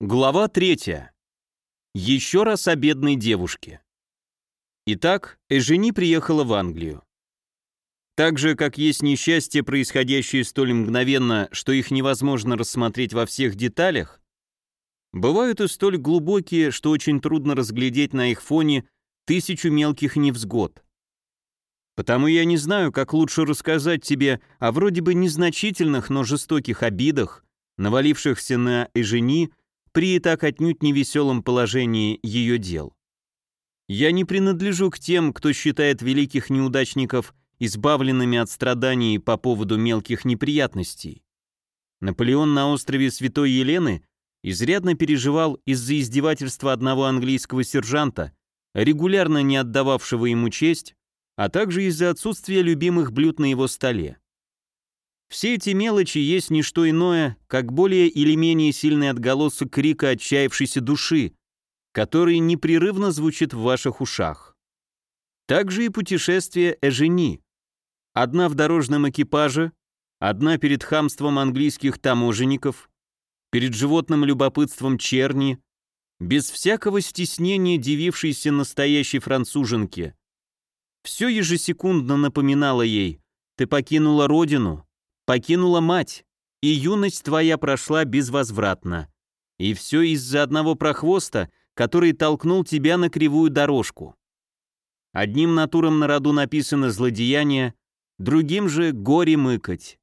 Глава третья. Еще раз о бедной девушке. Итак, Эжени приехала в Англию. Так же, как есть несчастья, происходящие столь мгновенно, что их невозможно рассмотреть во всех деталях, бывают и столь глубокие, что очень трудно разглядеть на их фоне тысячу мелких невзгод. Потому я не знаю, как лучше рассказать тебе о вроде бы незначительных, но жестоких обидах, навалившихся на Эжени при и так отнюдь невеселом положении ее дел. Я не принадлежу к тем, кто считает великих неудачников избавленными от страданий по поводу мелких неприятностей. Наполеон на острове Святой Елены изрядно переживал из-за издевательства одного английского сержанта, регулярно не отдававшего ему честь, а также из-за отсутствия любимых блюд на его столе. Все эти мелочи есть не что иное, как более или менее сильный отголосок крика отчаявшейся души, который непрерывно звучит в ваших ушах. Также и путешествие Эжени. Одна в дорожном экипаже, одна перед хамством английских таможенников, перед животным любопытством черни, без всякого стеснения дивившейся настоящей француженке. Все ежесекундно напоминало ей, ты покинула родину, покинула мать, и юность твоя прошла безвозвратно. И все из-за одного прохвоста, который толкнул тебя на кривую дорожку. Одним натурам на роду написано злодеяние, другим же горе мыкать.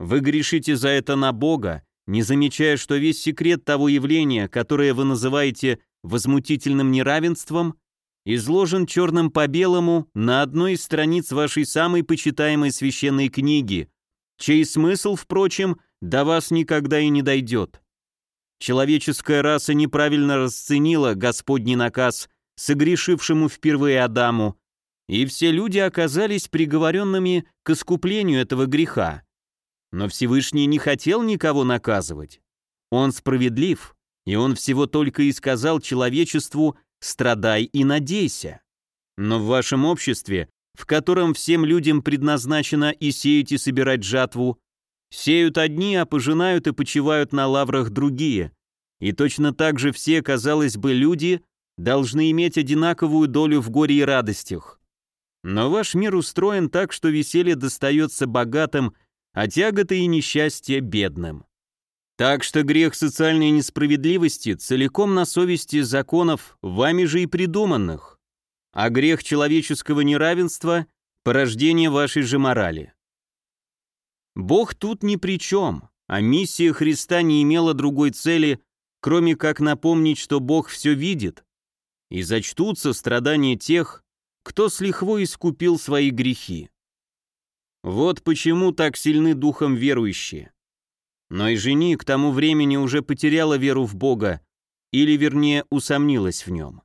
Вы грешите за это на Бога, не замечая, что весь секрет того явления, которое вы называете возмутительным неравенством, изложен черным по белому на одной из страниц вашей самой почитаемой священной книги, чей смысл, впрочем, до вас никогда и не дойдет. Человеческая раса неправильно расценила Господний наказ согрешившему впервые Адаму, и все люди оказались приговоренными к искуплению этого греха. Но Всевышний не хотел никого наказывать. Он справедлив, и он всего только и сказал человечеству «страдай и надейся». Но в вашем обществе в котором всем людям предназначено и сеять, и собирать жатву, сеют одни, а пожинают и почивают на лаврах другие. И точно так же все, казалось бы, люди должны иметь одинаковую долю в горе и радостях. Но ваш мир устроен так, что веселье достается богатым, а тяготы и несчастье бедным. Так что грех социальной несправедливости целиком на совести законов, вами же и придуманных а грех человеческого неравенства – порождение вашей же морали. Бог тут ни при чем, а миссия Христа не имела другой цели, кроме как напомнить, что Бог все видит, и зачтутся страдания тех, кто с лихвой искупил свои грехи. Вот почему так сильны духом верующие. Но и жени к тому времени уже потеряла веру в Бога, или вернее усомнилась в нем.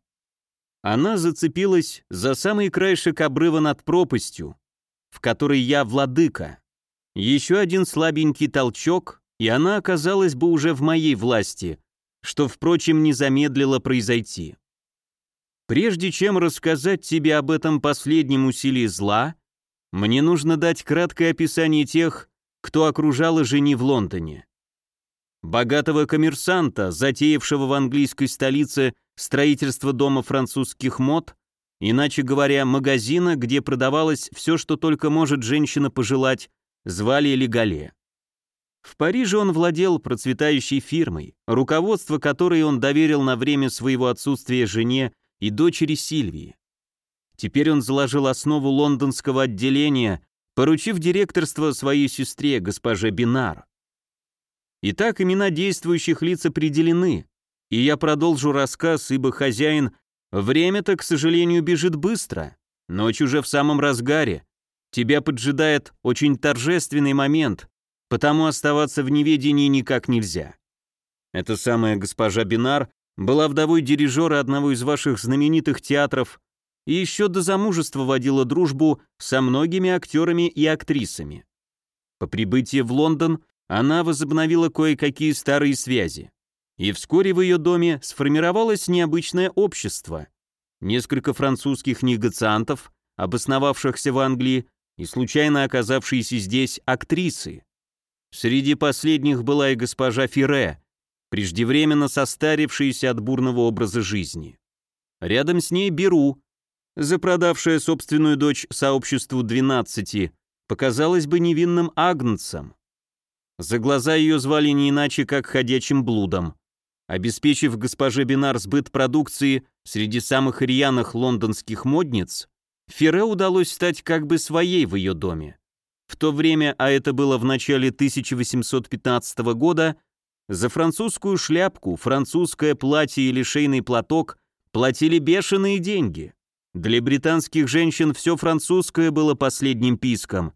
Она зацепилась за самый краешек обрыва над пропастью, в которой я владыка. Еще один слабенький толчок, и она оказалась бы уже в моей власти, что, впрочем, не замедлило произойти. Прежде чем рассказать тебе об этом последнем усилии зла, мне нужно дать краткое описание тех, кто окружал жени в Лондоне. Богатого коммерсанта, затеявшего в английской столице строительство дома французских мод, иначе говоря, магазина, где продавалось все, что только может женщина пожелать, звали Легале. В Париже он владел процветающей фирмой, руководство которой он доверил на время своего отсутствия жене и дочери Сильвии. Теперь он заложил основу лондонского отделения, поручив директорство своей сестре, госпоже Бинар. Итак, имена действующих лиц определены, и я продолжу рассказ, ибо хозяин время-то, к сожалению, бежит быстро. Ночь уже в самом разгаре. Тебя поджидает очень торжественный момент, потому оставаться в неведении никак нельзя. Эта самая госпожа Бинар была вдовой дирижера одного из ваших знаменитых театров и еще до замужества водила дружбу со многими актерами и актрисами. По прибытии в Лондон она возобновила кое-какие старые связи. И вскоре в ее доме сформировалось необычное общество. Несколько французских негациантов, обосновавшихся в Англии, и случайно оказавшиеся здесь актрисы. Среди последних была и госпожа Фире, преждевременно состарившаяся от бурного образа жизни. Рядом с ней Беру, запродавшая собственную дочь сообществу 12, показалась бы невинным агнцем. За глаза ее звали не иначе, как ходячим блудом. Обеспечив госпоже Бинар сбыт продукции среди самых рьяных лондонских модниц, Ферре удалось стать как бы своей в ее доме. В то время, а это было в начале 1815 года, за французскую шляпку, французское платье или шейный платок платили бешеные деньги. Для британских женщин все французское было последним писком.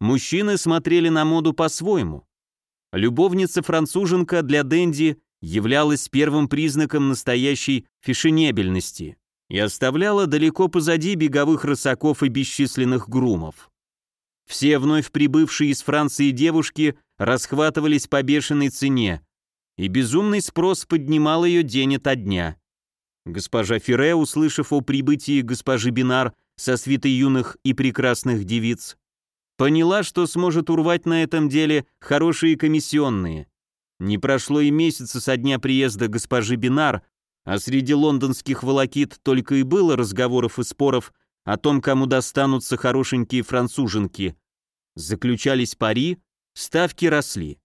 Мужчины смотрели на моду по-своему. Любовница-француженка для Дэнди являлась первым признаком настоящей фешенебельности и оставляла далеко позади беговых рысаков и бесчисленных грумов. Все вновь прибывшие из Франции девушки расхватывались по бешеной цене, и безумный спрос поднимал ее день ото дня. Госпожа Ферре, услышав о прибытии госпожи Бинар со свитой юных и прекрасных девиц, поняла, что сможет урвать на этом деле хорошие комиссионные. Не прошло и месяца со дня приезда госпожи Бинар, а среди лондонских волокит только и было разговоров и споров о том, кому достанутся хорошенькие француженки. Заключались пари, ставки росли.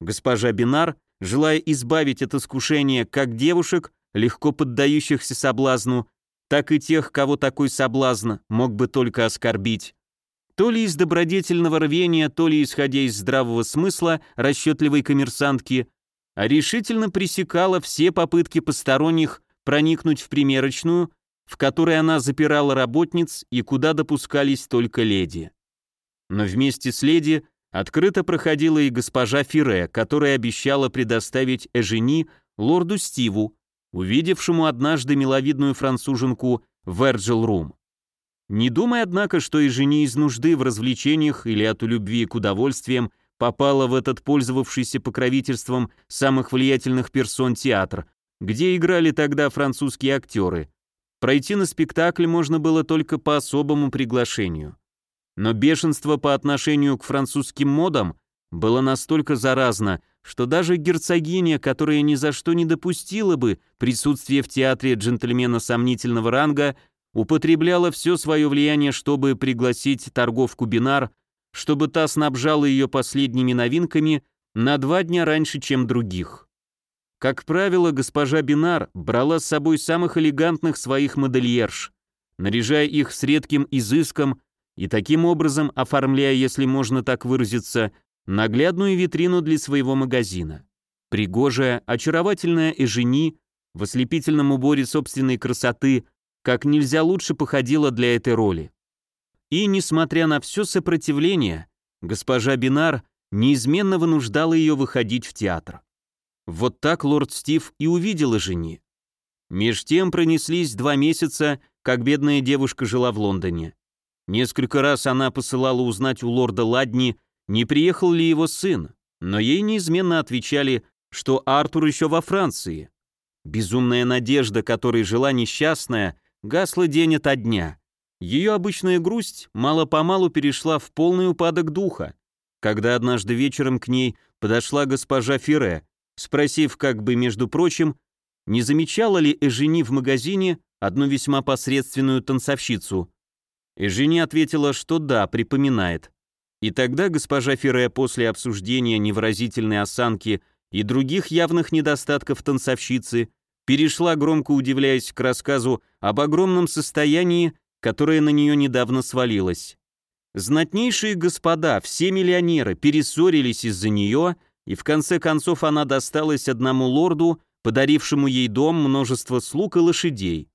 Госпожа Бинар, желая избавить от искушения как девушек, легко поддающихся соблазну, так и тех, кого такой соблазн мог бы только оскорбить, то ли из добродетельного рвения, то ли исходя из здравого смысла расчетливой коммерсантки, а решительно пресекала все попытки посторонних проникнуть в примерочную, в которой она запирала работниц и куда допускались только леди. Но вместе с леди открыто проходила и госпожа Фире, которая обещала предоставить Эжени лорду Стиву, увидевшему однажды миловидную француженку в Эрджел Рум. Не думай, однако, что и жени из нужды в развлечениях или от любви к удовольствиям попала в этот пользовавшийся покровительством самых влиятельных персон театр, где играли тогда французские актеры. Пройти на спектакль можно было только по особому приглашению. Но бешенство по отношению к французским модам было настолько заразно, что даже герцогиня, которая ни за что не допустила бы присутствие в театре джентльмена сомнительного ранга, употребляла все свое влияние, чтобы пригласить торговку Бинар, чтобы та снабжала ее последними новинками на два дня раньше, чем других. Как правило, госпожа Бинар брала с собой самых элегантных своих модельерш, наряжая их с редким изыском и таким образом оформляя, если можно так выразиться, наглядную витрину для своего магазина. Пригожая, очаровательная Эжени в ослепительном уборе собственной красоты как нельзя лучше походила для этой роли. И, несмотря на все сопротивление, госпожа Бинар неизменно вынуждала ее выходить в театр. Вот так лорд Стив и увидела жени. Меж тем пронеслись два месяца, как бедная девушка жила в Лондоне. Несколько раз она посылала узнать у лорда Ладни, не приехал ли его сын, но ей неизменно отвечали, что Артур еще во Франции. Безумная надежда, которой жила несчастная, гасла день ото дня. Ее обычная грусть мало-помалу перешла в полный упадок духа, когда однажды вечером к ней подошла госпожа Фире, спросив как бы, между прочим, не замечала ли Эжени в магазине одну весьма посредственную танцовщицу. Эжени ответила, что да, припоминает. И тогда госпожа Фире после обсуждения невыразительной осанки и других явных недостатков танцовщицы перешла, громко удивляясь к рассказу об огромном состоянии, которое на нее недавно свалилось. Знатнейшие господа, все миллионеры, перессорились из-за нее, и в конце концов она досталась одному лорду, подарившему ей дом, множество слуг и лошадей.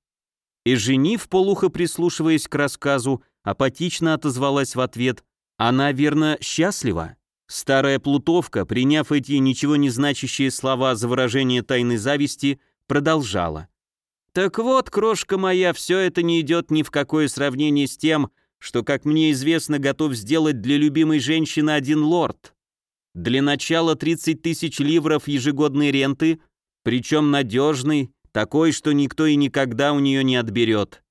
И жени, в полухо прислушиваясь к рассказу, апатично отозвалась в ответ «Она, верно, счастлива?» Старая плутовка, приняв эти ничего не значащие слова за выражение тайной зависти, продолжала. «Так вот, крошка моя, все это не идет ни в какое сравнение с тем, что, как мне известно, готов сделать для любимой женщины один лорд. Для начала 30 тысяч ливров ежегодной ренты, причем надежный, такой, что никто и никогда у нее не отберет.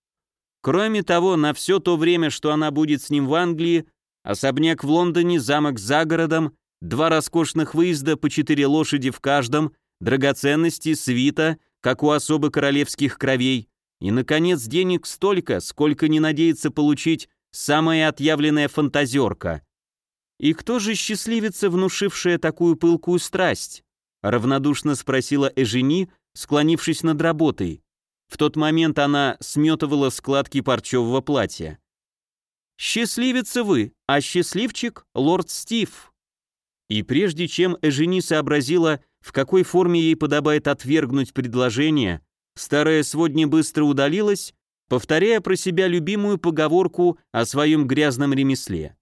Кроме того, на все то время, что она будет с ним в Англии, особняк в Лондоне, замок за городом, два роскошных выезда по четыре лошади в каждом, драгоценности, свита, как у особо королевских кровей, и, наконец, денег столько, сколько не надеется получить самая отъявленная фантазерка. И кто же счастливица, внушившая такую пылкую страсть? Равнодушно спросила Эжени, склонившись над работой. В тот момент она сметывала складки парчевого платья. «Счастливица вы, а счастливчик — лорд Стив». И прежде чем Эжени сообразила, в какой форме ей подобает отвергнуть предложение, старая сводня быстро удалилась, повторяя про себя любимую поговорку о своем грязном ремесле.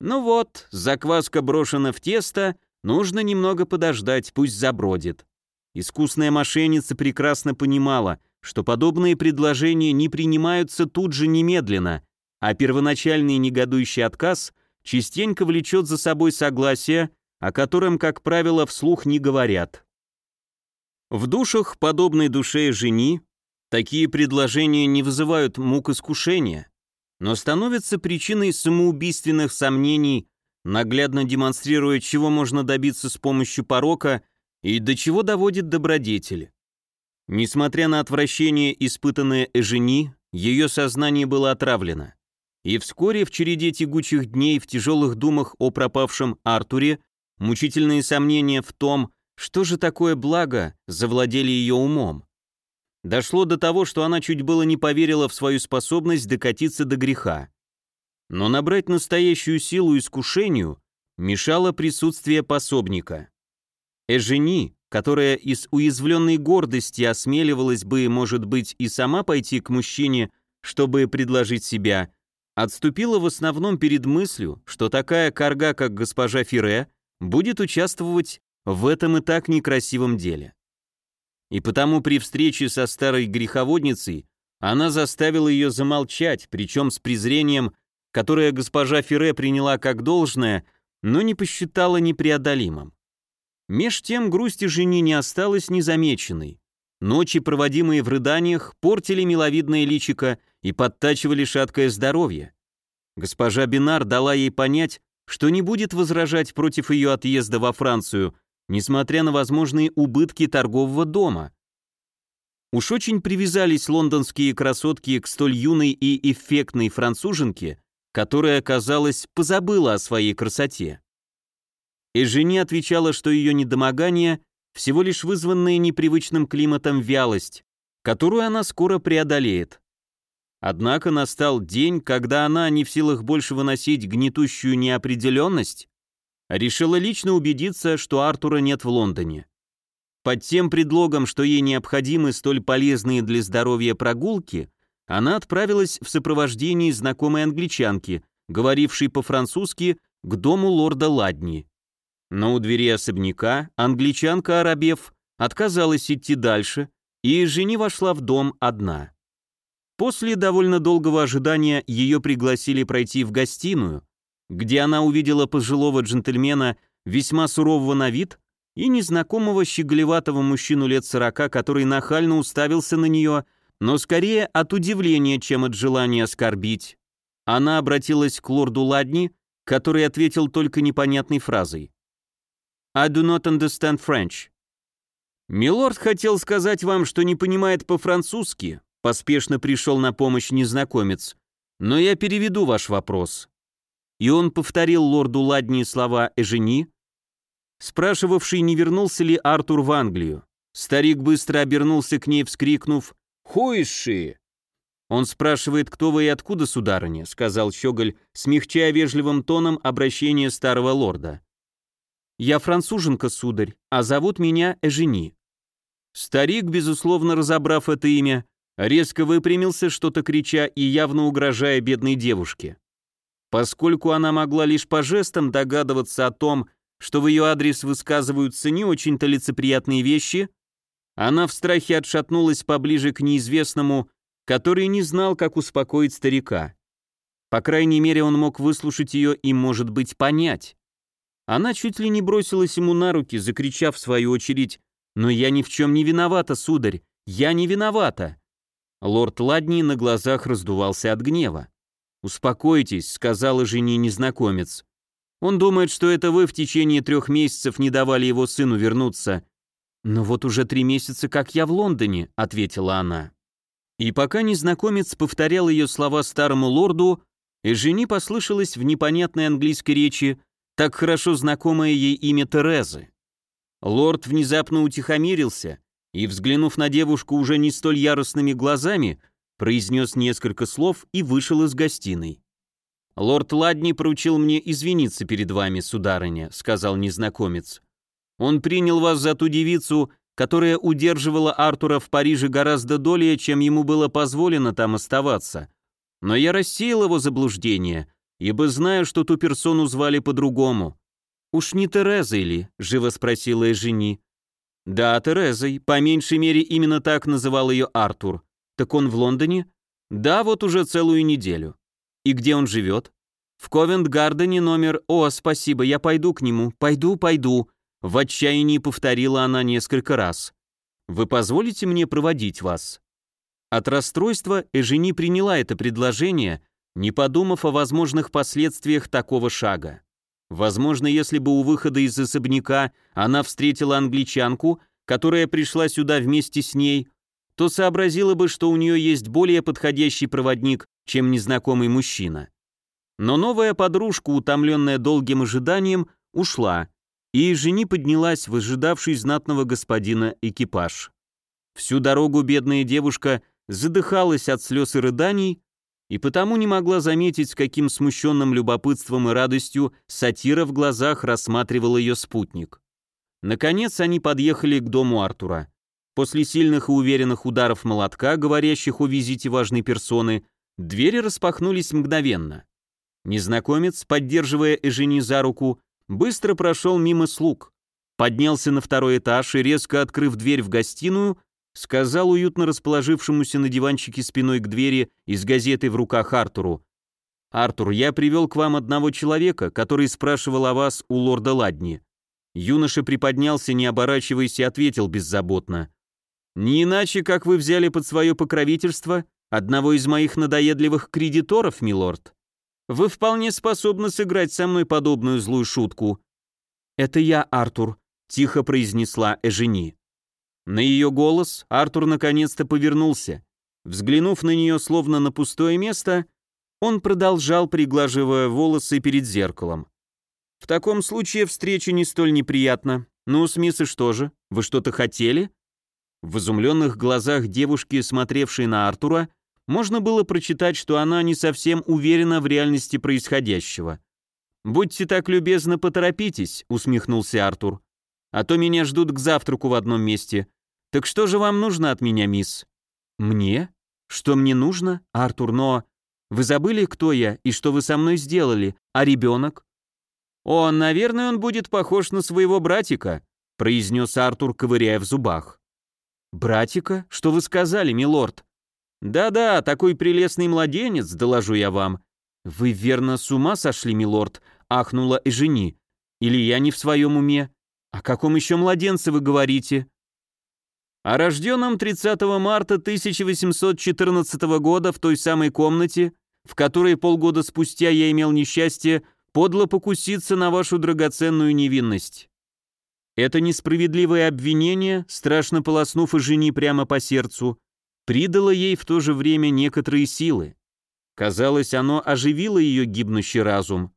«Ну вот, закваска брошена в тесто, нужно немного подождать, пусть забродит». Искусная мошенница прекрасно понимала, что подобные предложения не принимаются тут же немедленно, а первоначальный негодующий отказ частенько влечет за собой согласие, о котором, как правило, вслух не говорят. В душах подобной душе жени такие предложения не вызывают мук искушения, но становятся причиной самоубийственных сомнений, наглядно демонстрируя, чего можно добиться с помощью порока и до чего доводит добродетель. Несмотря на отвращение, испытанное Эжени, ее сознание было отравлено. И вскоре в череде тягучих дней в тяжелых думах о пропавшем Артуре мучительные сомнения в том, что же такое благо, завладели ее умом. Дошло до того, что она чуть было не поверила в свою способность докатиться до греха. Но набрать настоящую силу искушению мешало присутствие пособника. Эжени, которая из уязвленной гордости осмеливалась бы, может быть, и сама пойти к мужчине, чтобы предложить себя, отступила в основном перед мыслью, что такая карга, как госпожа Фире, будет участвовать в этом и так некрасивом деле. И потому при встрече со старой греховодницей она заставила ее замолчать, причем с презрением, которое госпожа Фире приняла как должное, но не посчитала непреодолимым. Меж тем грусти жени не осталось незамеченной. Ночи, проводимые в рыданиях, портили миловидное личико и подтачивали шаткое здоровье. Госпожа Бинар дала ей понять, что не будет возражать против ее отъезда во Францию, несмотря на возможные убытки торгового дома. Уж очень привязались лондонские красотки к столь юной и эффектной француженке, которая, казалось, позабыла о своей красоте. И жене отвечала, что ее недомогание всего лишь вызванная непривычным климатом вялость, которую она скоро преодолеет. Однако настал день, когда она, не в силах больше выносить гнетущую неопределенность, решила лично убедиться, что Артура нет в Лондоне. Под тем предлогом, что ей необходимы столь полезные для здоровья прогулки, она отправилась в сопровождении знакомой англичанки, говорившей по-французски, к дому лорда Ладни. Но у двери особняка англичанка Арабев отказалась идти дальше, и жени вошла в дом одна. После довольно долгого ожидания ее пригласили пройти в гостиную, где она увидела пожилого джентльмена, весьма сурового на вид, и незнакомого щеголеватого мужчину лет сорока, который нахально уставился на нее, но скорее от удивления, чем от желания оскорбить. Она обратилась к лорду Ладни, который ответил только непонятной фразой. «I do not understand French». «Милорд хотел сказать вам, что не понимает по-французски», Поспешно пришел на помощь незнакомец. «Но я переведу ваш вопрос». И он повторил лорду Ладни слова Эжени, спрашивавший, не вернулся ли Артур в Англию. Старик быстро обернулся к ней, вскрикнув «Хуиши!». «Он спрашивает, кто вы и откуда, сударыня», — сказал Щеголь, смягчая вежливым тоном обращение старого лорда. «Я француженка, сударь, а зовут меня Эжени». Старик, безусловно разобрав это имя, резко выпрямился, что-то крича и явно угрожая бедной девушке. Поскольку она могла лишь по жестам догадываться о том, что в ее адрес высказываются не очень-то лицеприятные вещи, она в страхе отшатнулась поближе к неизвестному, который не знал, как успокоить старика. По крайней мере, он мог выслушать ее и, может быть, понять. Она чуть ли не бросилась ему на руки, закричав в свою очередь «Но я ни в чем не виновата, сударь, я не виновата!» Лорд Ладни на глазах раздувался от гнева. «Успокойтесь», — сказала жене незнакомец. «Он думает, что это вы в течение трех месяцев не давали его сыну вернуться. «Но вот уже три месяца, как я в Лондоне», — ответила она. И пока незнакомец повторял ее слова старому лорду, Эжени послышалось в непонятной английской речи так хорошо знакомое ей имя Терезы. Лорд внезапно утихомирился и, взглянув на девушку уже не столь яростными глазами, произнес несколько слов и вышел из гостиной. «Лорд Ладни поручил мне извиниться перед вами, сударыня», — сказал незнакомец. «Он принял вас за ту девицу, которая удерживала Артура в Париже гораздо долее, чем ему было позволено там оставаться. Но я рассеял его заблуждение, ибо знаю, что ту персону звали по-другому. «Уж не Терезой ли?» — живо спросила Эжени. «Да, Терезой. По меньшей мере, именно так называл ее Артур. Так он в Лондоне?» «Да, вот уже целую неделю». «И где он живет?» «В Ковент-Гардене номер... О, спасибо, я пойду к нему. Пойду, пойду». В отчаянии повторила она несколько раз. «Вы позволите мне проводить вас?» От расстройства Эжени приняла это предложение, не подумав о возможных последствиях такого шага. Возможно, если бы у выхода из особняка она встретила англичанку, которая пришла сюда вместе с ней, то сообразила бы, что у нее есть более подходящий проводник, чем незнакомый мужчина. Но новая подружка, утомленная долгим ожиданием, ушла, и жени поднялась в знатного господина экипаж. Всю дорогу бедная девушка задыхалась от слез и рыданий, и потому не могла заметить, с каким смущенным любопытством и радостью сатира в глазах рассматривал ее спутник. Наконец они подъехали к дому Артура. После сильных и уверенных ударов молотка, говорящих о визите важной персоны, двери распахнулись мгновенно. Незнакомец, поддерживая Эжени за руку, быстро прошел мимо слуг, поднялся на второй этаж и, резко открыв дверь в гостиную, сказал уютно расположившемуся на диванчике спиной к двери и с газетой в руках Артуру. «Артур, я привел к вам одного человека, который спрашивал о вас у лорда Ладни». Юноша приподнялся, не оборачиваясь, и ответил беззаботно. «Не иначе, как вы взяли под свое покровительство одного из моих надоедливых кредиторов, милорд. Вы вполне способны сыграть со мной подобную злую шутку». «Это я, Артур», — тихо произнесла Эжени. На ее голос Артур наконец-то повернулся. Взглянув на нее словно на пустое место, он продолжал, приглаживая волосы перед зеркалом. «В таком случае встреча не столь неприятна. Ну, с мисс и что же? Вы что-то хотели?» В изумленных глазах девушки, смотревшей на Артура, можно было прочитать, что она не совсем уверена в реальности происходящего. «Будьте так любезны, поторопитесь», — усмехнулся Артур. «А то меня ждут к завтраку в одном месте. «Так что же вам нужно от меня, мисс?» «Мне? Что мне нужно, Артур, но...» «Вы забыли, кто я и что вы со мной сделали, а ребенок?» «О, наверное, он будет похож на своего братика», произнес Артур, ковыряя в зубах. «Братика? Что вы сказали, милорд?» «Да-да, такой прелестный младенец, доложу я вам». «Вы верно с ума сошли, милорд?» ахнула Эжени. «Или я не в своем уме? О каком еще младенце вы говорите?» О рожденном 30 марта 1814 года в той самой комнате, в которой полгода спустя я имел несчастье подло покуситься на вашу драгоценную невинность. Это несправедливое обвинение, страшно полоснув и жени прямо по сердцу, придало ей в то же время некоторые силы. Казалось, оно оживило ее гибнущий разум.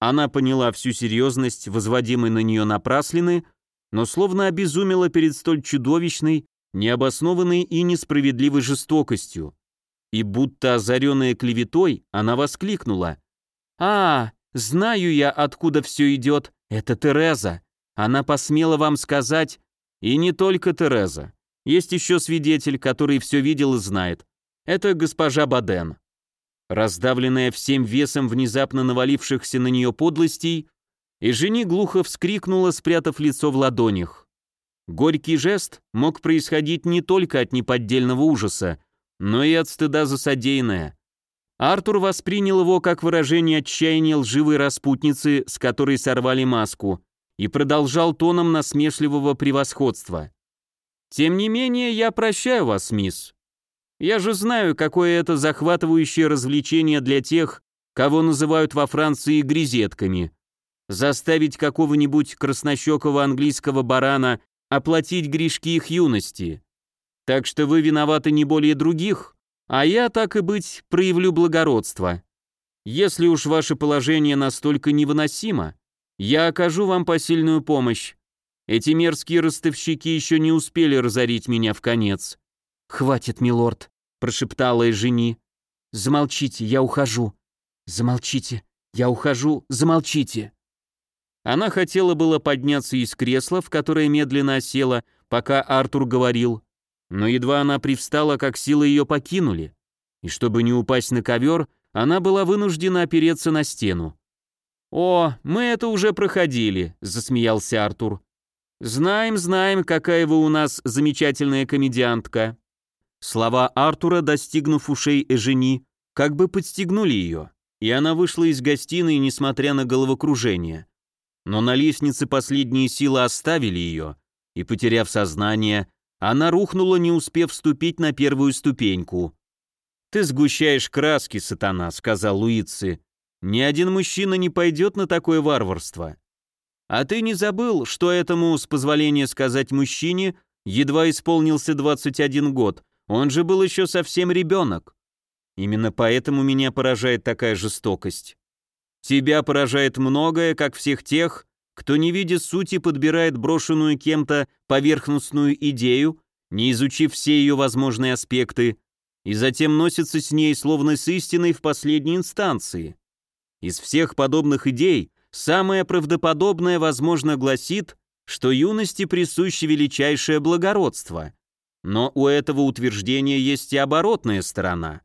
Она поняла всю серьезность возводимой на нее напраслины, но словно обезумела перед столь чудовищной, необоснованной и несправедливой жестокостью. И будто озаренная клеветой, она воскликнула. «А, знаю я, откуда все идет. Это Тереза. Она посмела вам сказать...» «И не только Тереза. Есть еще свидетель, который все видел и знает. Это госпожа Баден». Раздавленная всем весом внезапно навалившихся на нее подлостей, и жени глухо вскрикнула, спрятав лицо в ладонях. Горький жест мог происходить не только от неподдельного ужаса, но и от стыда за содеянное. Артур воспринял его как выражение отчаяния лживой распутницы, с которой сорвали маску, и продолжал тоном насмешливого превосходства. «Тем не менее, я прощаю вас, мисс. Я же знаю, какое это захватывающее развлечение для тех, кого называют во Франции грезетками. Заставить какого-нибудь краснощекого английского барана оплатить грешки их юности. Так что вы виноваты не более других, а я, так и быть, проявлю благородство. Если уж ваше положение настолько невыносимо, я окажу вам посильную помощь. Эти мерзкие ростовщики еще не успели разорить меня в конец. «Хватит, милорд», — прошептала жени. «Замолчите, я ухожу. Замолчите, я ухожу, замолчите». Она хотела было подняться из кресла, в которое медленно осела, пока Артур говорил, но едва она привстала, как силы ее покинули, и чтобы не упасть на ковер, она была вынуждена опереться на стену. «О, мы это уже проходили», — засмеялся Артур. «Знаем, знаем, какая вы у нас замечательная комедиантка». Слова Артура, достигнув ушей Эжени, как бы подстегнули ее, и она вышла из гостиной, несмотря на головокружение. Но на лестнице последние силы оставили ее, и, потеряв сознание, она рухнула, не успев вступить на первую ступеньку. «Ты сгущаешь краски, сатана», — сказал Луици. «Ни один мужчина не пойдет на такое варварство. А ты не забыл, что этому, с позволения сказать мужчине, едва исполнился 21 год, он же был еще совсем ребенок. Именно поэтому меня поражает такая жестокость. Тебя поражает многое, как всех тех, кто, не видя сути, подбирает брошенную кем-то поверхностную идею, не изучив все ее возможные аспекты, и затем носится с ней, словно с истиной в последней инстанции. Из всех подобных идей самое правдоподобное, возможно, гласит, что юности присуще величайшее благородство. Но у этого утверждения есть и оборотная сторона.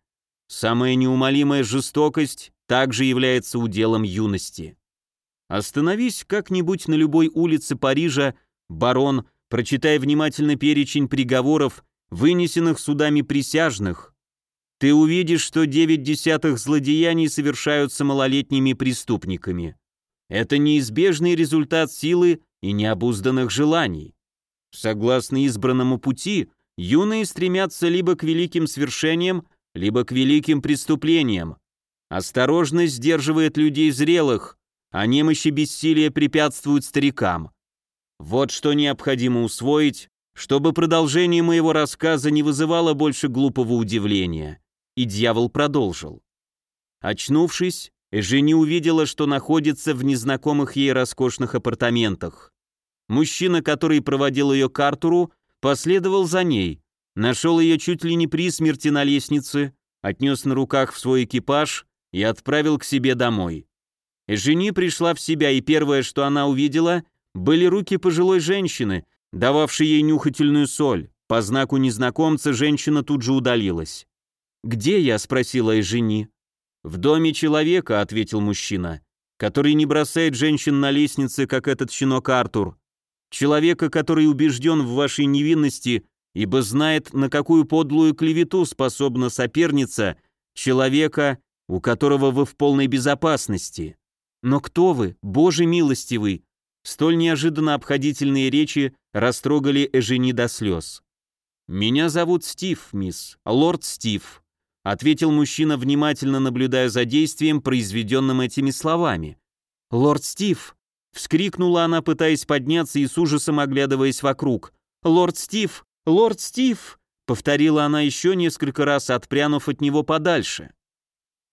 Самая неумолимая жестокость также является уделом юности. Остановись как-нибудь на любой улице Парижа, барон, прочитай внимательно перечень приговоров, вынесенных судами присяжных. Ты увидишь, что девять десятых злодеяний совершаются малолетними преступниками. Это неизбежный результат силы и необузданных желаний. Согласно избранному пути, юные стремятся либо к великим свершениям, либо к великим преступлениям. Осторожность сдерживает людей зрелых, а немощи бессилия препятствуют старикам. Вот что необходимо усвоить, чтобы продолжение моего рассказа не вызывало больше глупого удивления. И дьявол продолжил. Очнувшись, Эжени увидела, что находится в незнакомых ей роскошных апартаментах. Мужчина, который проводил ее к Артуру, последовал за ней, нашел ее чуть ли не при смерти на лестнице, отнес на руках в свой экипаж и отправил к себе домой. Жени пришла в себя, и первое, что она увидела, были руки пожилой женщины, дававшей ей нюхательную соль. По знаку незнакомца женщина тут же удалилась. «Где я?» — спросила Эжени. «В доме человека», — ответил мужчина, «который не бросает женщин на лестнице, как этот щенок Артур. Человека, который убежден в вашей невинности, ибо знает, на какую подлую клевету способна соперница, человека, у которого вы в полной безопасности. «Но кто вы, Боже милостивый?» Столь неожиданно обходительные речи растрогали Эжени до слез. «Меня зовут Стив, мисс, лорд Стив», — ответил мужчина, внимательно наблюдая за действием, произведенным этими словами. «Лорд Стив!» — вскрикнула она, пытаясь подняться и с ужасом оглядываясь вокруг. «Лорд Стив! Лорд Стив!» — повторила она еще несколько раз, отпрянув от него подальше.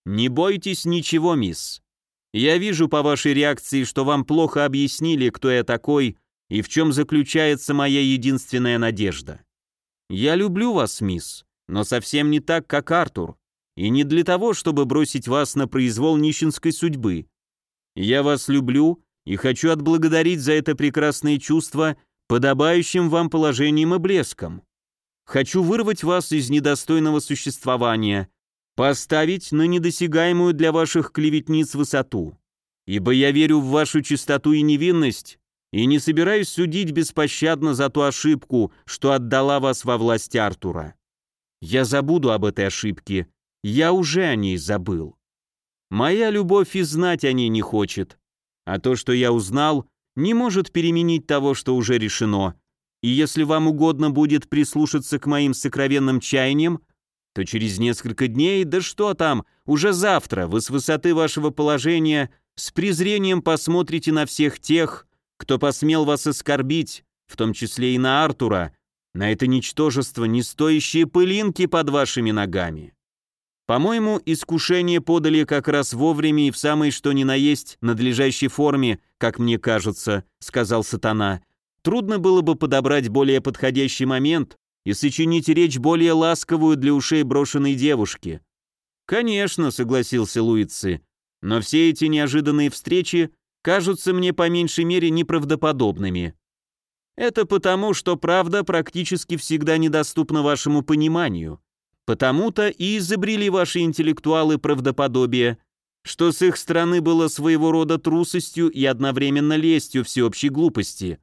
«Не бойтесь ничего, мисс. Я вижу по вашей реакции, что вам плохо объяснили, кто я такой и в чем заключается моя единственная надежда. Я люблю вас, мисс, но совсем не так, как Артур, и не для того, чтобы бросить вас на произвол нищенской судьбы. Я вас люблю и хочу отблагодарить за это прекрасное чувство подобающим вам положением и блеском. Хочу вырвать вас из недостойного существования, поставить на недосягаемую для ваших клеветниц высоту. Ибо я верю в вашу чистоту и невинность, и не собираюсь судить беспощадно за ту ошибку, что отдала вас во власть Артура. Я забуду об этой ошибке, я уже о ней забыл. Моя любовь и знать о ней не хочет, а то, что я узнал, не может переменить того, что уже решено, и если вам угодно будет прислушаться к моим сокровенным чаяниям, то через несколько дней, да что там, уже завтра вы с высоты вашего положения с презрением посмотрите на всех тех, кто посмел вас оскорбить, в том числе и на Артура, на это ничтожество, не стоящие пылинки под вашими ногами. По-моему, искушение подали как раз вовремя и в самой что ни на есть надлежащей форме, как мне кажется, сказал сатана. Трудно было бы подобрать более подходящий момент и сочинить речь более ласковую для ушей брошенной девушки. Конечно, согласился Луицы, но все эти неожиданные встречи кажутся мне по меньшей мере неправдоподобными. Это потому, что правда практически всегда недоступна вашему пониманию. Потому-то и изобрели ваши интеллектуалы правдоподобие, что с их стороны было своего рода трусостью и одновременно лестью всеобщей глупости.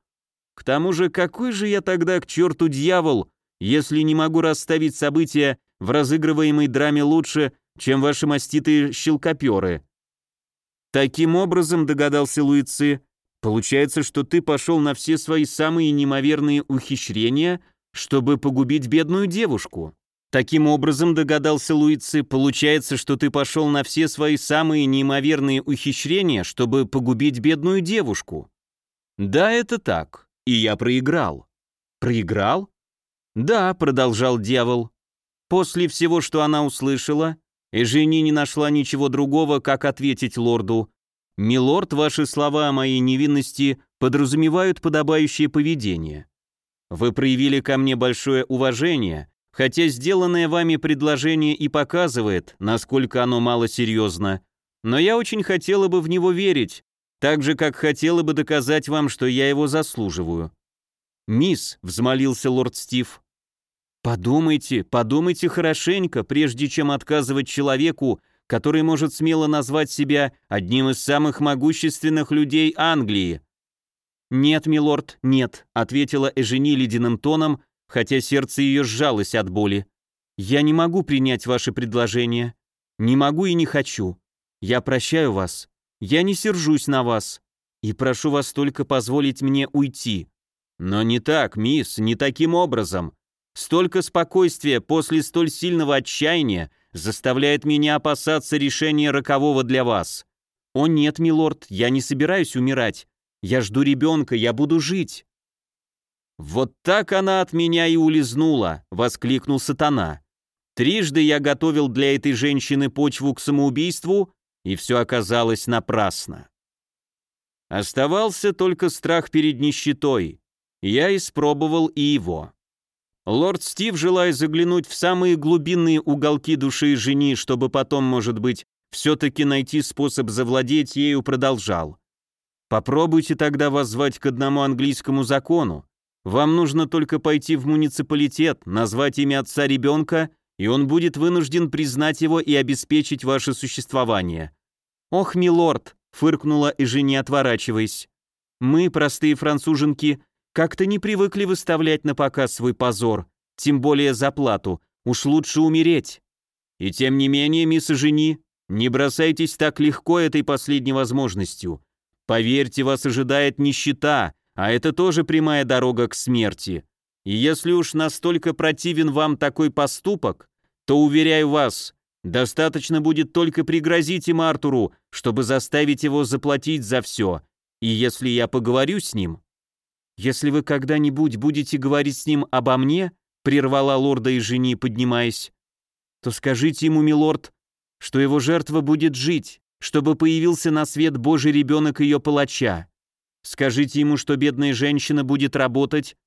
К тому же, какой же я тогда к черту дьявол, если не могу расставить события в разыгрываемой драме лучше, чем ваши маститые щелкоперы? Таким образом, догадался Луицы, получается, что ты пошел на все свои самые неимоверные ухищрения, чтобы погубить бедную девушку. Таким образом, догадался Луицы, получается, что ты пошел на все свои самые неимоверные ухищрения, чтобы погубить бедную девушку. Да, это так. И я проиграл. Проиграл? Да, продолжал дьявол. После всего, что она услышала, Эжени не нашла ничего другого, как ответить лорду. «Милорд, ваши слова о моей невинности подразумевают подобающее поведение. Вы проявили ко мне большое уважение, хотя сделанное вами предложение и показывает, насколько оно малосерьезно, но я очень хотела бы в него верить, так же, как хотела бы доказать вам, что я его заслуживаю». «Мисс», — взмолился лорд Стив, Подумайте, подумайте хорошенько, прежде чем отказывать человеку, который может смело назвать себя одним из самых могущественных людей Англии. «Нет, милорд, нет», — ответила Эжени ледяным тоном, хотя сердце ее сжалось от боли. «Я не могу принять ваше предложение. Не могу и не хочу. Я прощаю вас. Я не сержусь на вас. И прошу вас только позволить мне уйти». «Но не так, мисс, не таким образом. Столько спокойствия после столь сильного отчаяния заставляет меня опасаться решения рокового для вас. О нет, милорд, я не собираюсь умирать. Я жду ребенка, я буду жить. Вот так она от меня и улизнула, воскликнул сатана. Трижды я готовил для этой женщины почву к самоубийству, и все оказалось напрасно. Оставался только страх перед нищетой. Я испробовал и его. Лорд Стив, желая заглянуть в самые глубинные уголки души жени, чтобы потом, может быть, все-таки найти способ завладеть ею, продолжал. «Попробуйте тогда воззвать к одному английскому закону. Вам нужно только пойти в муниципалитет, назвать имя отца ребенка, и он будет вынужден признать его и обеспечить ваше существование». «Ох, милорд!» — фыркнула и жене отворачиваясь. «Мы, простые француженки, как-то не привыкли выставлять на показ свой позор, тем более за плату, уж лучше умереть. И тем не менее, мисс Жени, не бросайтесь так легко этой последней возможностью. Поверьте, вас ожидает нищета, а это тоже прямая дорога к смерти. И если уж настолько противен вам такой поступок, то, уверяю вас, достаточно будет только пригрозить им Артуру, чтобы заставить его заплатить за все. И если я поговорю с ним, «Если вы когда-нибудь будете говорить с ним обо мне», прервала лорда и жени, поднимаясь, «то скажите ему, милорд, что его жертва будет жить, чтобы появился на свет Божий ребенок ее палача. Скажите ему, что бедная женщина будет работать,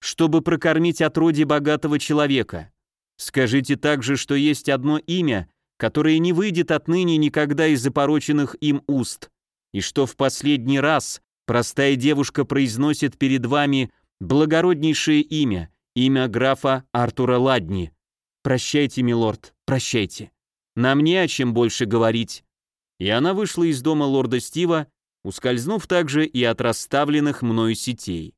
чтобы прокормить отродье богатого человека. Скажите также, что есть одно имя, которое не выйдет отныне никогда из запороченных им уст, и что в последний раз Простая девушка произносит перед вами благороднейшее имя, имя графа Артура Ладни. Прощайте, милорд, прощайте. Нам не о чем больше говорить. И она вышла из дома лорда Стива, ускользнув также и от расставленных мною сетей.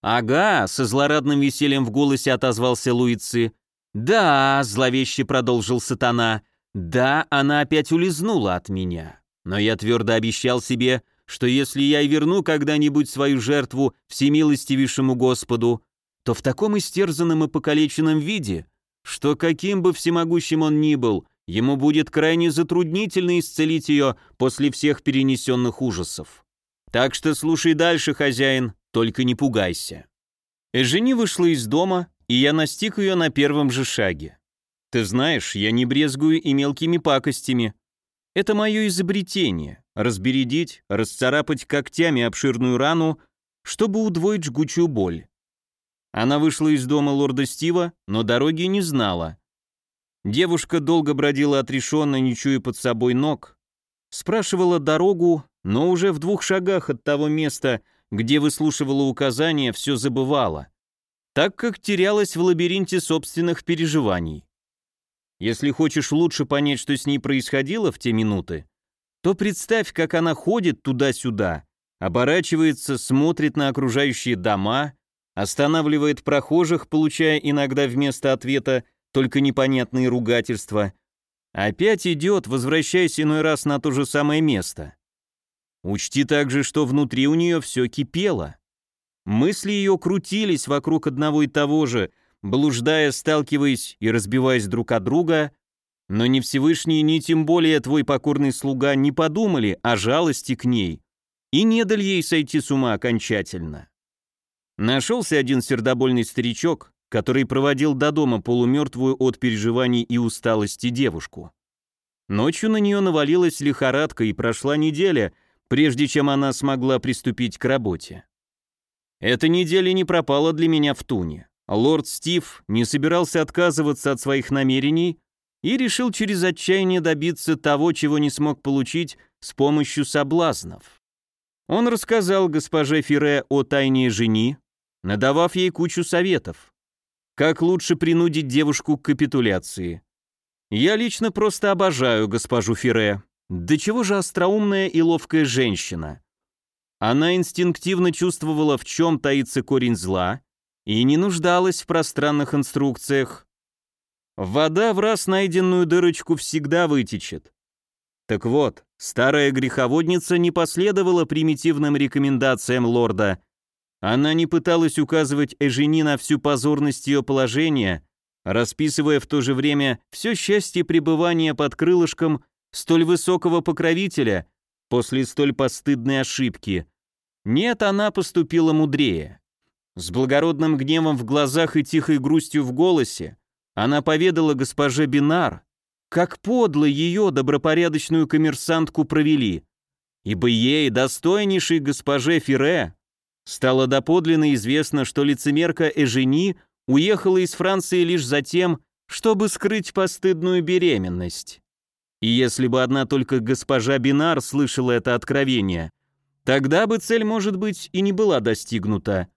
«Ага», — со злорадным весельем в голосе отозвался Луицы. «Да», — зловеще продолжил сатана, — «да, она опять улизнула от меня. Но я твердо обещал себе, что если я и верну когда-нибудь свою жертву всемилостивейшему Господу, то в таком истерзанном и покалеченном виде, что каким бы всемогущим он ни был, ему будет крайне затруднительно исцелить ее после всех перенесенных ужасов. Так что слушай дальше, хозяин, только не пугайся. Эжени вышла из дома, и я настиг ее на первом же шаге. Ты знаешь, я не брезгую и мелкими пакостями. Это мое изобретение — разбередить, расцарапать когтями обширную рану, чтобы удвоить жгучую боль. Она вышла из дома лорда Стива, но дороги не знала. Девушка долго бродила отрешенно, не чуя под собой ног, спрашивала дорогу, но уже в двух шагах от того места, где выслушивала указания, все забывала, так как терялась в лабиринте собственных переживаний. Если хочешь лучше понять, что с ней происходило в те минуты, то представь, как она ходит туда-сюда, оборачивается, смотрит на окружающие дома, останавливает прохожих, получая иногда вместо ответа только непонятные ругательства, опять идет, возвращаясь иной раз на то же самое место. Учти также, что внутри у нее все кипело. Мысли ее крутились вокруг одного и того же, блуждая, сталкиваясь и разбиваясь друг от друга, но ни Всевышний, ни тем более твой покорный слуга не подумали о жалости к ней и не дали ей сойти с ума окончательно. Нашелся один сердобольный старичок, который проводил до дома полумертвую от переживаний и усталости девушку. Ночью на нее навалилась лихорадка и прошла неделя — прежде чем она смогла приступить к работе. Эта неделя не пропала для меня в туне. Лорд Стив не собирался отказываться от своих намерений и решил через отчаяние добиться того, чего не смог получить с помощью соблазнов. Он рассказал госпоже Фире о тайне жени, надавав ей кучу советов. Как лучше принудить девушку к капитуляции. Я лично просто обожаю госпожу Фире, да чего же остроумная и ловкая женщина? Она инстинктивно чувствовала, в чем таится корень зла, и не нуждалась в пространных инструкциях. Вода в раз найденную дырочку всегда вытечет. Так вот, старая греховодница не последовала примитивным рекомендациям лорда. Она не пыталась указывать Эжени на всю позорность ее положения, расписывая в то же время все счастье пребывания под крылышком столь высокого покровителя после столь постыдной ошибки. Нет, она поступила мудрее. С благородным гневом в глазах и тихой грустью в голосе она поведала госпоже Бинар, как подло ее добропорядочную коммерсантку провели, ибо ей, достойнейшей госпоже Фире, стало доподлинно известно, что лицемерка Эжени уехала из Франции лишь за тем, чтобы скрыть постыдную беременность. И если бы одна только госпожа Бинар слышала это откровение, тогда бы цель, может быть, и не была достигнута.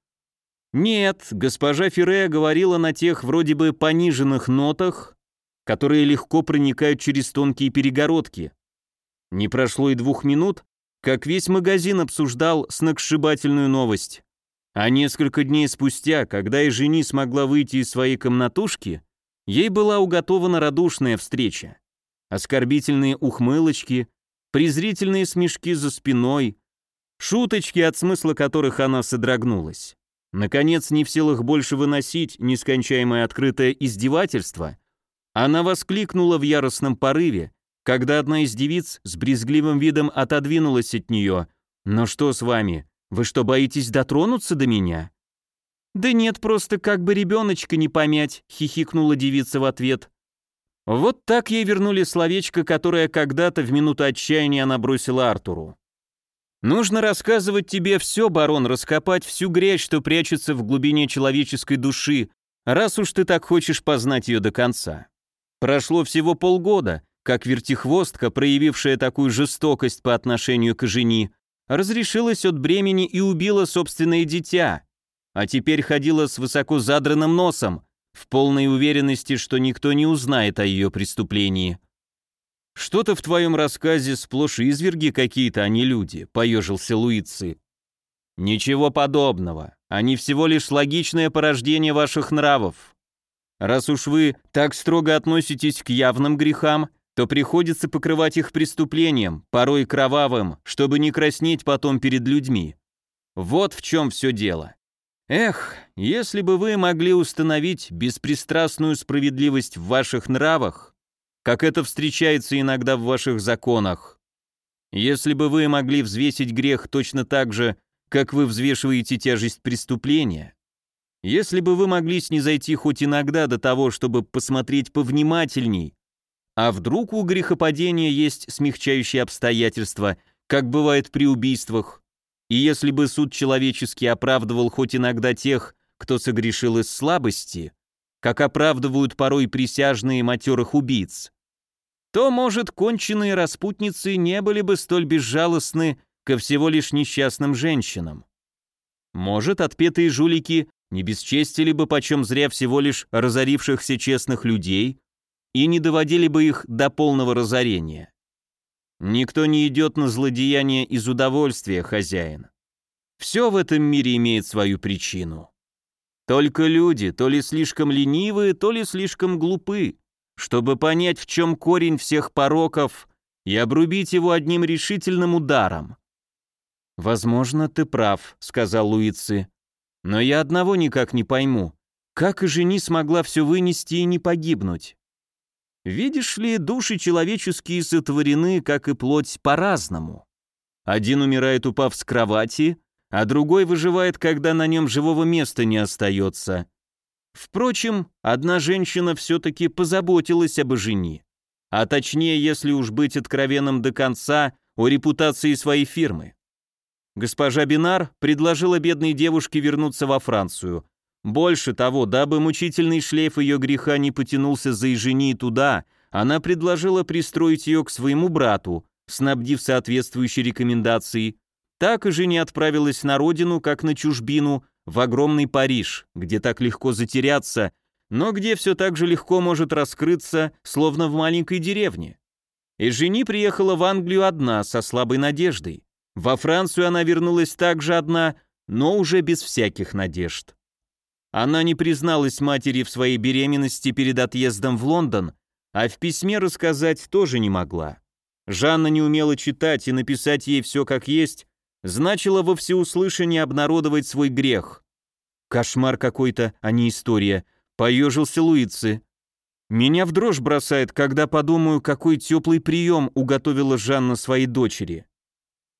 Нет, госпожа Ферре говорила на тех вроде бы пониженных нотах, которые легко проникают через тонкие перегородки. Не прошло и двух минут, как весь магазин обсуждал сногсшибательную новость. А несколько дней спустя, когда и жени смогла выйти из своей комнатушки, ей была уготована радушная встреча оскорбительные ухмылочки, презрительные смешки за спиной, шуточки, от смысла которых она содрогнулась. Наконец, не в силах больше выносить нескончаемое открытое издевательство, она воскликнула в яростном порыве, когда одна из девиц с брезгливым видом отодвинулась от нее. «Но что с вами? Вы что, боитесь дотронуться до меня?» «Да нет, просто как бы ребеночка не помять», — хихикнула девица в ответ. Вот так ей вернули словечко, которое когда-то в минуту отчаяния она бросила Артуру. «Нужно рассказывать тебе все, барон, раскопать всю грязь, что прячется в глубине человеческой души, раз уж ты так хочешь познать ее до конца. Прошло всего полгода, как вертихвостка, проявившая такую жестокость по отношению к жени, разрешилась от бремени и убила собственное дитя, а теперь ходила с высоко задранным носом, в полной уверенности, что никто не узнает о ее преступлении. «Что-то в твоем рассказе сплошь изверги какие-то, а не люди», — поежился Луицы. «Ничего подобного. Они всего лишь логичное порождение ваших нравов. Раз уж вы так строго относитесь к явным грехам, то приходится покрывать их преступлением, порой кровавым, чтобы не краснеть потом перед людьми. Вот в чем все дело. Эх, если бы вы могли установить беспристрастную справедливость в ваших нравах, как это встречается иногда в ваших законах, если бы вы могли взвесить грех точно так же, как вы взвешиваете тяжесть преступления, Если бы вы могли снизойти хоть иногда до того, чтобы посмотреть повнимательней, а вдруг у грехопадения есть смягчающие обстоятельства, как бывает при убийствах, и если бы суд человеческий оправдывал хоть иногда тех, кто согрешил из слабости, как оправдывают порой присяжные матерых убийц, то, может, конченые распутницы не были бы столь безжалостны ко всего лишь несчастным женщинам. Может, отпетые жулики не бесчестили бы почем зря всего лишь разорившихся честных людей и не доводили бы их до полного разорения. Никто не идет на злодеяние из удовольствия, хозяин. Все в этом мире имеет свою причину. Только люди то ли слишком ленивые, то ли слишком глупы, чтобы понять, в чем корень всех пороков, и обрубить его одним решительным ударом. «Возможно, ты прав», — сказал Луицы. «Но я одного никак не пойму. Как и жени смогла все вынести и не погибнуть?» «Видишь ли, души человеческие сотворены, как и плоть, по-разному. Один умирает, упав с кровати, а другой выживает, когда на нем живого места не остается. Впрочем, одна женщина все-таки позаботилась об жени. А точнее, если уж быть откровенным до конца, о репутации своей фирмы. Госпожа Бинар предложила бедной девушке вернуться во Францию. Больше того, дабы мучительный шлейф ее греха не потянулся за жени туда, она предложила пристроить ее к своему брату, снабдив соответствующей рекомендацией, так и же не отправилась на родину, как на чужбину, в огромный Париж, где так легко затеряться, но где все так же легко может раскрыться, словно в маленькой деревне. И жени приехала в Англию одна, со слабой надеждой. Во Францию она вернулась также одна, но уже без всяких надежд. Она не призналась матери в своей беременности перед отъездом в Лондон, а в письме рассказать тоже не могла. Жанна не умела читать, и написать ей все как есть значило во всеуслышание обнародовать свой грех. Кошмар какой-то, а не история. Поежился Луицы. Меня в дрожь бросает, когда подумаю, какой теплый прием уготовила Жанна своей дочери.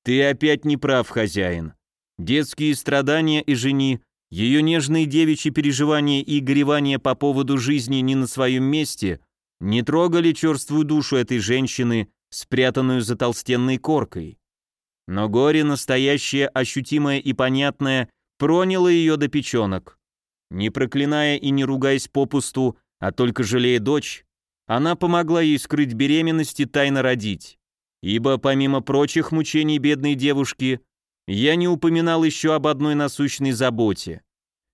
Ты опять не прав, хозяин. Детские страдания и жени, ее нежные девичьи переживания и горевания по поводу жизни не на своем месте не трогали черствую душу этой женщины, спрятанную за толстенной коркой. Но горе настоящее, ощутимое и понятное, проняло ее до печенок. Не проклиная и не ругаясь попусту, а только жалея дочь, она помогла ей скрыть беременность и тайно родить. Ибо помимо прочих мучений бедной девушки, я не упоминал еще об одной насущной заботе.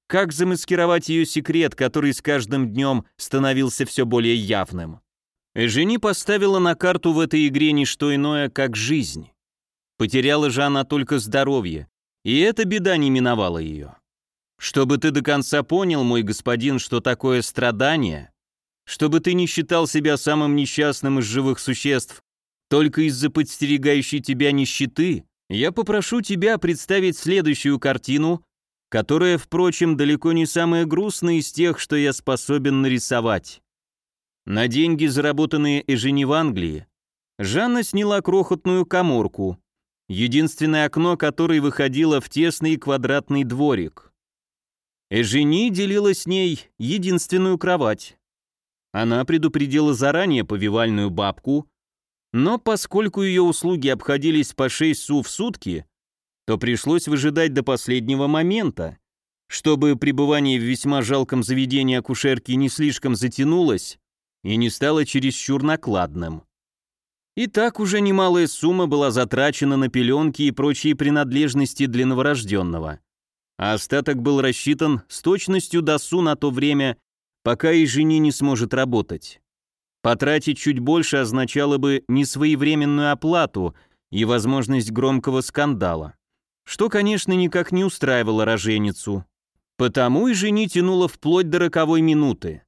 Как замаскировать ее секрет, который с каждым днем становился все более явным? Жени поставила на карту в этой игре не что иное, как жизнь. Потеряла же она только здоровье, и эта беда не миновала ее. Чтобы ты до конца понял, мой господин, что такое страдание, чтобы ты не считал себя самым несчастным из живых существ только из-за подстерегающей тебя нищеты, я попрошу тебя представить следующую картину, которая, впрочем, далеко не самая грустная из тех, что я способен нарисовать. На деньги, заработанные Эжени в Англии, Жанна сняла крохотную коморку, единственное окно которой выходило в тесный квадратный дворик. Эжени делила с ней единственную кровать. Она предупредила заранее повивальную бабку, но поскольку ее услуги обходились по 6 су в сутки, то пришлось выжидать до последнего момента, чтобы пребывание в весьма жалком заведении акушерки не слишком затянулось и не стало чересчур накладным. И так уже немалая сумма была затрачена на пеленки и прочие принадлежности для новорожденного. А остаток был рассчитан с точностью досу на то время, пока и жени не сможет работать. Потратить чуть больше означало бы несвоевременную оплату и возможность громкого скандала, что, конечно, никак не устраивало роженицу. Потому и жени тянула вплоть до роковой минуты.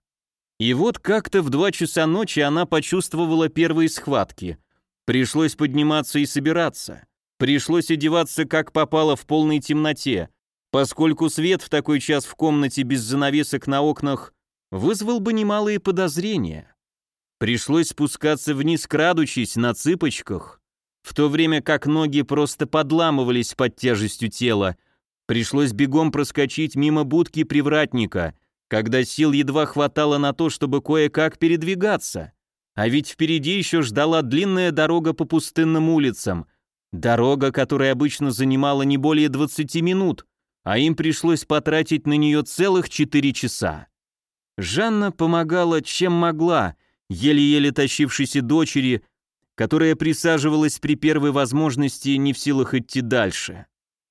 И вот как-то в два часа ночи она почувствовала первые схватки. Пришлось подниматься и собираться. Пришлось одеваться как попало в полной темноте, поскольку свет в такой час в комнате без занавесок на окнах вызвал бы немалые подозрения. Пришлось спускаться вниз, крадучись на цыпочках, в то время как ноги просто подламывались под тяжестью тела, Пришлось бегом проскочить мимо будки привратника, когда сил едва хватало на то, чтобы кое-как передвигаться. А ведь впереди еще ждала длинная дорога по пустынным улицам. Дорога, которая обычно занимала не более 20 минут, а им пришлось потратить на нее целых 4 часа. Жанна помогала, чем могла, еле-еле тащившейся дочери, которая присаживалась при первой возможности не в силах идти дальше.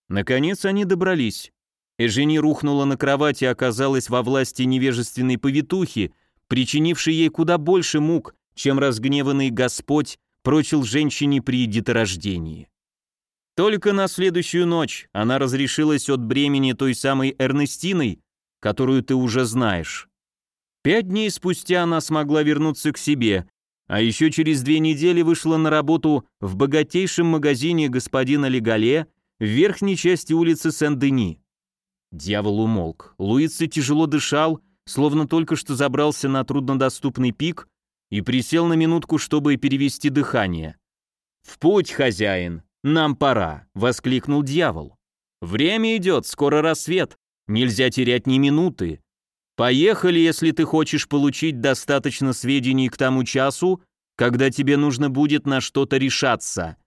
Наконец они добрались. Эжени рухнула на кровать и оказалась во власти невежественной повитухи, причинившей ей куда больше мук, чем разгневанный Господь прочил женщине при деторождении. Только на следующую ночь она разрешилась от бремени той самой Эрнестиной, которую ты уже знаешь. Пять дней спустя она смогла вернуться к себе, а еще через две недели вышла на работу в богатейшем магазине господина Легале в верхней части улицы Сен-Дени. Дьявол умолк. Луица тяжело дышал, словно только что забрался на труднодоступный пик и присел на минутку, чтобы перевести дыхание. «В путь, хозяин! Нам пора!» — воскликнул дьявол. «Время идет, скоро рассвет, нельзя терять ни минуты. Поехали, если ты хочешь получить достаточно сведений к тому часу, когда тебе нужно будет на что-то решаться».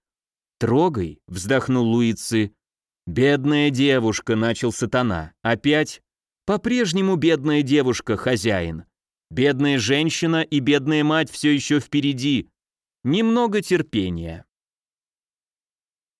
«Трогай», — вздохнул Луицы, «Бедная девушка», — начал сатана. «Опять?» «По-прежнему бедная девушка, хозяин. Бедная женщина и бедная мать все еще впереди. Немного терпения».